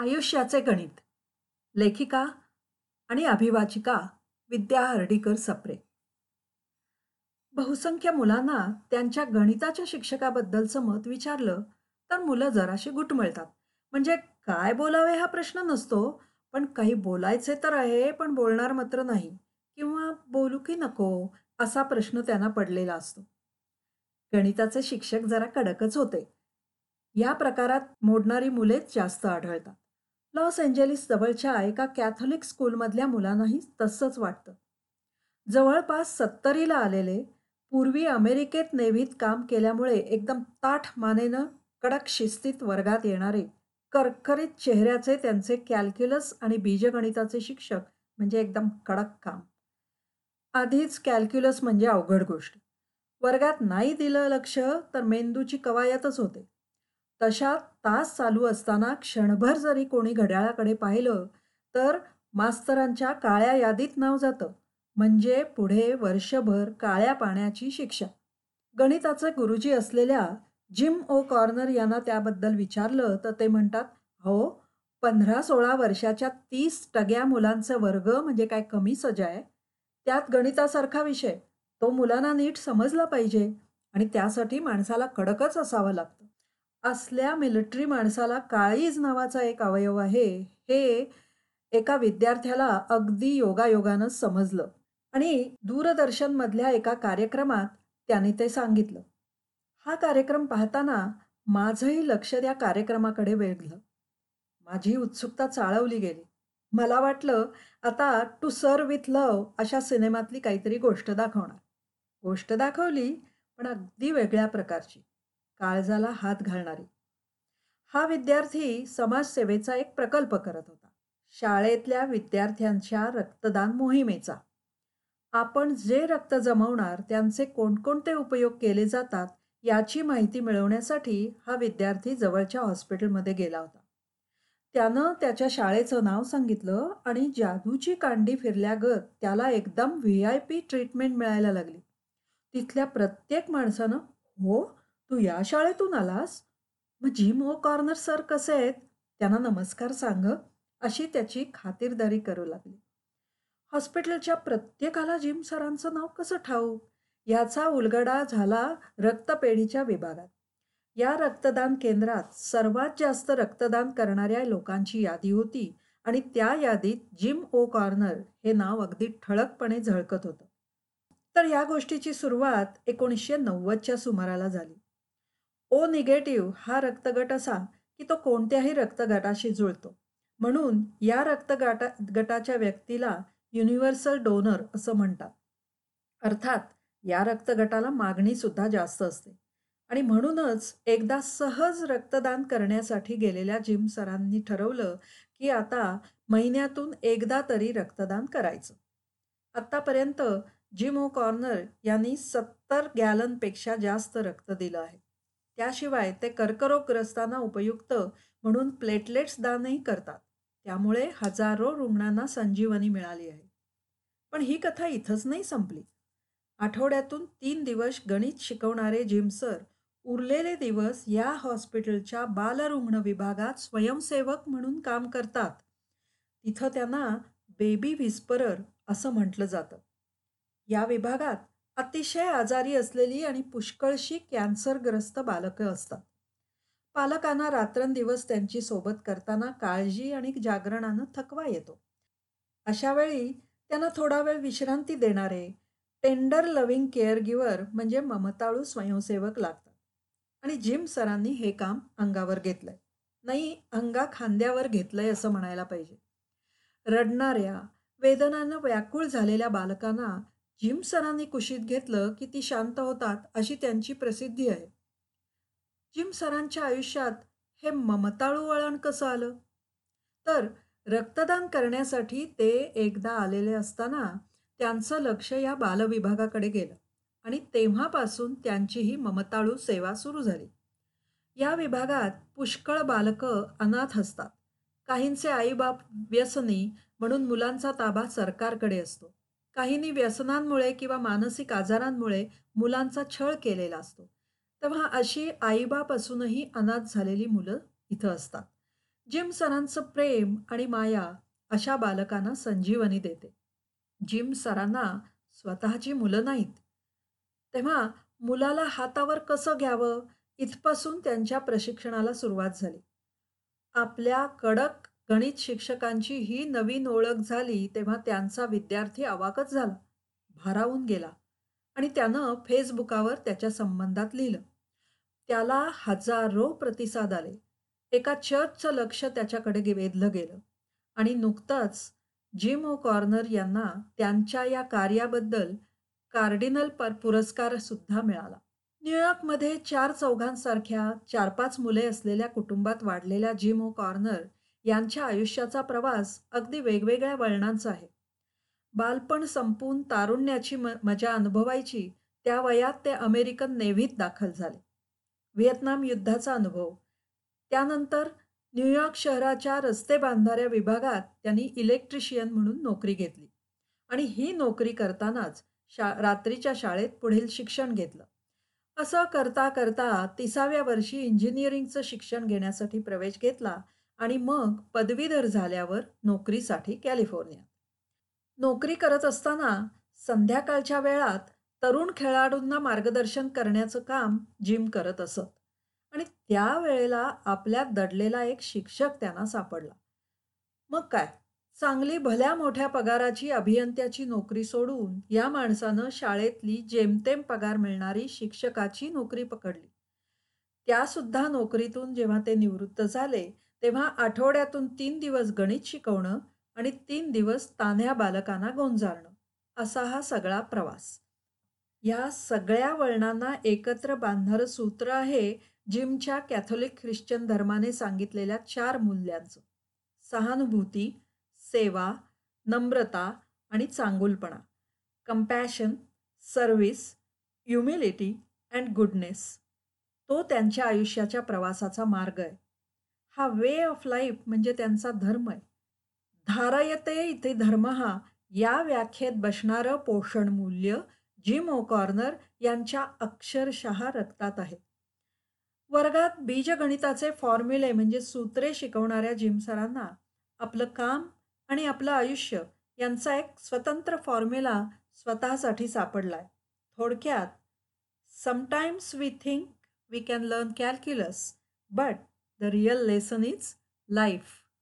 आयुष्याचे गणित लेखिका आणि अभिवाचिका विद्या हर्डीकर सप्रे. बहुसंख्य मुलांना त्यांच्या गणिताच्या शिक्षकाबद्दलचं मत विचारलं तर मुलं जराशी गुटमळतात. म्हणजे काय बोलावे हा प्रश्न नसतो पण काही बोलायचे तर आहे पण बोलणार मात्र नाही. किंवा बोलू की नको असा प्रश्न त्यांना पडलेला असतो. गणिताचे शिक्षक जरा कडकच होते. या प्रकारात मोडणारी मुलेच जास्त आढळतात. लॉस एंजेलिस जवळच्या एका कॅथोलिक स्कूलमधल्या मुलांनाही तसंच वाटतं. जवळपास सत्तरीला आलेले पूर्वी अमेरिकेत नेव्हीत काम केल्यामुळे एकदम ताठ मानेनं कडक शिस्तीत वर्गात येणारे करकरीत चेहऱ्याचे त्यांचे कॅल्क्युलस आणि बीजगणिताचे शिक्षक म्हणजे एकदम कडक काम. आधीच कॅल्क्युलस म्हणजे अवघड गोष्ट. वर्गात नाही दिलं लक्ष तर मेंदूची कवायतच होते. तशा तास चालू असताना क्षणभर जरी कोणी घड्याळाकडे पाहिलं तर मास्तरांच्या काळ्या यादीत नाव जातं. म्हणजे पुढे वर्षभर काळ्या पाण्याची शिक्षा. गणिताचे गुरुजी असलेल्या जिम ओ कॉर्नर यांना त्याबद्दल विचारलं तर ते म्हणतात हो पंधरा सोळा वर्षाच्या तीस टग्या मुलांचा वर्ग म्हणजे काय कमी सजा आहे? त्यात गणितासारखा विषय. तो मुलांना नीट समजला पाहिजे आणि त्यासाठी माणसाला कडकच असावं लागतं. असल्या मिलिटरी माणसाला काळीज नावाचा एक अवयव आहे हे एका विद्यार्थ्याला अगदी योगायोगानं समजलं आणि दूरदर्शनमधल्या एका कार्यक्रमात त्याने ते सांगितलं. हा कार्यक्रम पाहताना माझंही लक्ष त्या कार्यक्रमाकडे वेधलं. माझी उत्सुकता चाळवली गेली. मला वाटलं आता टू सर विथ लव अशा सिनेमातली काहीतरी गोष्ट दाखवणार. गोष्ट दाखवली पण अगदी वेगळ्या प्रकारची. काळजाला हात घालणारी. हा विद्यार्थी समाजसेवेचा एक प्रकल्प करत होता. शाळेतल्या विद्यार्थ्यांच्या रक्तदान मोहिमेचा. आपण जे रक्त जमवणार त्यांचे कोणकोणते उपयोग केले जातात याची माहिती मिळवण्यासाठी हा विद्यार्थी जवळच्या हॉस्पिटलमध्ये गेला होता. त्यानं त्याच्या शाळेचं नाव सांगितलं आणि जादूची कांडी फिरल्यागत त्याला एकदम व्ही आय पी ट्रीटमेंट मिळायला लागली. तिथल्या प्रत्येक माणसानं हो तू या शाळेतून आलास? मग जिम ओ कॉर्नर सर कसे आहेत? त्यांना नमस्कार सांग अशी त्याची खातिरदारी करू लागली. हॉस्पिटलच्या प्रत्येकाला जिम सरांचं नाव कसं ठाऊक? याचा उलगडा झाला रक्तपेढीच्या विभागात. या रक्तदान केंद्रात सर्वात जास्त रक्तदान करणाऱ्या लोकांची यादी होती आणि त्या यादीत जिम ओ कॉर्नर हे नाव अगदी ठळकपणे झळकत होतं. तर या गोष्टीची सुरुवात एकोणीसशे नव्वदच्या सुमाराला झाली. ओ निगेटिव्ह हा रक्तगट असा की तो कोणत्याही रक्तगटाशी जुळतो. म्हणून या रक्तगटा गटाच्या व्यक्तीला युनिव्हर्सल डोनर असं म्हणतात. अर्थात या रक्तगटाला मागणी सुद्धा जास्त असते. आणि म्हणूनच एकदा सहज रक्तदान करण्यासाठी गेलेल्या जिम सरांनी ठरवलं की आता महिन्यातून एकदा तरी रक्तदान करायचं. आत्तापर्यंत जिम ओ कॉर्नर यांनी सत्तर गॅलनपेक्षा जास्त रक्त दिलं आहे. त्याशिवाय ते कर्करोगग्रस्तांना उपयुक्त म्हणून प्लेटलेट्स दानही करतात. त्यामुळे हजारो रुग्णांना संजीवनी मिळाली आहे. पण ही कथा इथंच नाही संपली. आठवड्यातून तीन दिवस गणित शिकवणारे जिमसर उरलेले दिवस या हॉस्पिटलच्या बालरुग्ण विभागात स्वयंसेवक म्हणून काम करतात. तिथं त्यांना बेबी व्हिस्परर असं म्हटलं जातं. या विभागात अतिशय आजारी असलेली आणि पुष्कळशी कॅन्सरग्रस्त बालकं असतात. पालकांना रात्रंदिवस त्यांची सोबत करताना काळजी आणि जागरणानं थकवा येतो. अशा वेळी त्यांना थोडा वेळ विश्रांती देणारे टेंडर लव्हिंग केअर गिवर म्हणजे ममताळू स्वयंसेवक लागतात. आणि जिम सरांनी हे काम अंगावर घेतलंय. नाही अंगा खांद्यावर घेतलंय असं म्हणायला पाहिजे. रडणाऱ्या वेदनानं व्याकुळ झालेल्या बालकांना जिम सरांनी कुशीत घेतलं की ती शांत होतात अशी त्यांची प्रसिद्धी आहे. जिम सरांच्या आयुष्यात हे ममताळू वळण कसं आलं? तर रक्तदान करण्यासाठी ते एकदा आलेले असताना त्यांचं लक्ष या बालविभागाकडे गेलं आणि तेव्हापासून त्यांची ही ममताळू सेवा सुरू झाली. या विभागात पुष्कळ बालकं अनाथ असतात. काहींचे आईबाप व्यसनी म्हणून मुलांचा ताबा सरकारकडे असतो. काहींनी व्यसनांमुळे किंवा मानसिक आजारांमुळे मुलांचा छळ केलेला असतो तेव्हा अशी आईबाप असूनही अनाथ झालेली मुलं इथं असतात जिम सरांचं प्रेम आणि माया अशा बालकांना संजीवनी देते. जिम सरांना स्वतःची मुलं नाहीत. तेव्हा मुलाला हातावर कसं घ्यावं इथपासून त्यांच्या प्रशिक्षणाला सुरुवात झाली. आपल्या कडक गणित शिक्षकांची ही नवीन ओळख झाली तेव्हा त्यांचा विद्यार्थी अवाकच झाला, भारावून गेला आणि त्यानं फेसबुकावर त्याच्या संबंधात लिहिलं. त्याला हजारो प्रतिसाद आले. एका चर्चचं लक्ष त्याच्याकडे वेधलं गेलं आणि नुकतंच जिम ओ कॉर्नर यांना त्यांच्या या कार्याबद्दल कार्डिनल पर पुरस्कार सुद्धा मिळाला. न्यूयॉर्कमध्ये चार चौघांसारख्या चार पाच मुले असलेल्या कुटुंबात वाढलेल्या जिम ओ कॉर्नर यांच्या आयुष्याचा प्रवास अगदी वेगवेगळ्या वळणांचा आहे. बालपण संपून तारुण्याची म मजा अनुभवायची त्या वयात ते अमेरिकन नेव्हीत दाखल झाले. व्हिएतनाम युद्धाचा अनुभव, त्यानंतर न्यूयॉर्क शहराच्या रस्ते बांधणाऱ्या विभागात त्यांनी इलेक्ट्रिशियन म्हणून नोकरी घेतली आणि ही नोकरी करतानाच शा रात्रीच्या शाळेत पुढील शिक्षण घेतलं. असं करता करता तिसाव्या वर्षी इंजिनिअरिंगचं शिक्षण घेण्यासाठी प्रवेश घेतला आणि मग पदवीधर झाल्यावर नोकरीसाठी कॅलिफोर्नियात. नोकरी करत असताना संध्याकाळच्या वेळात तरुण खेळाडूंना मार्गदर्शन करण्याचं काम जिम करत असत आणि त्यावेळेला आपल्या दडलेला एक शिक्षक त्यांना सापडला. मग काय, चांगली भल्या मोठ्या पगाराची अभियंत्याची नोकरी सोडून या माणसानं शाळेतली जेमतेम पगार मिळणारी शिक्षकाची नोकरी पकडली. त्यासुद्धा नोकरीतून जेव्हा ते निवृत्त झाले, तेव्हा आठवड्यातून तीन दिवस गणित शिकवणं आणि तीन दिवस तान्ह्या बालकांना गोंजारणं, असा हा सगळा प्रवास. या सगळ्या वळणांना एकत्र बांधणारं सूत्र आहे जिमच्या कॅथोलिक ख्रिश्चन धर्माने सांगितलेल्या चार मूल्यांचं. सहानुभूती, सेवा, नम्रता आणि चांगुलपणा. Compassion, service, humility and goodness. तो त्यांच्या आयुष्याच्या प्रवासाचा मार्ग आहे. हा वे ऑफ लाईफ म्हणजे त्यांचा धर्म आहे. धारयते इति धर्मः या व्याख्येत बसणारं पोषण मूल्य जिम ओ कॉर्नर यांच्या अक्षरशः रक्तात आहे. वर्गात बीजगणिताचे फॉर्म्युले म्हणजे सूत्रे शिकवणाऱ्या जिम सरांना आपलं काम आणि आपलं आयुष्य यांचा एक स्वतंत्र फॉर्म्युला स्वतःसाठी सापडलाय. थोडक्यात, sometimes we think we can learn calculus, but The real lesson is life.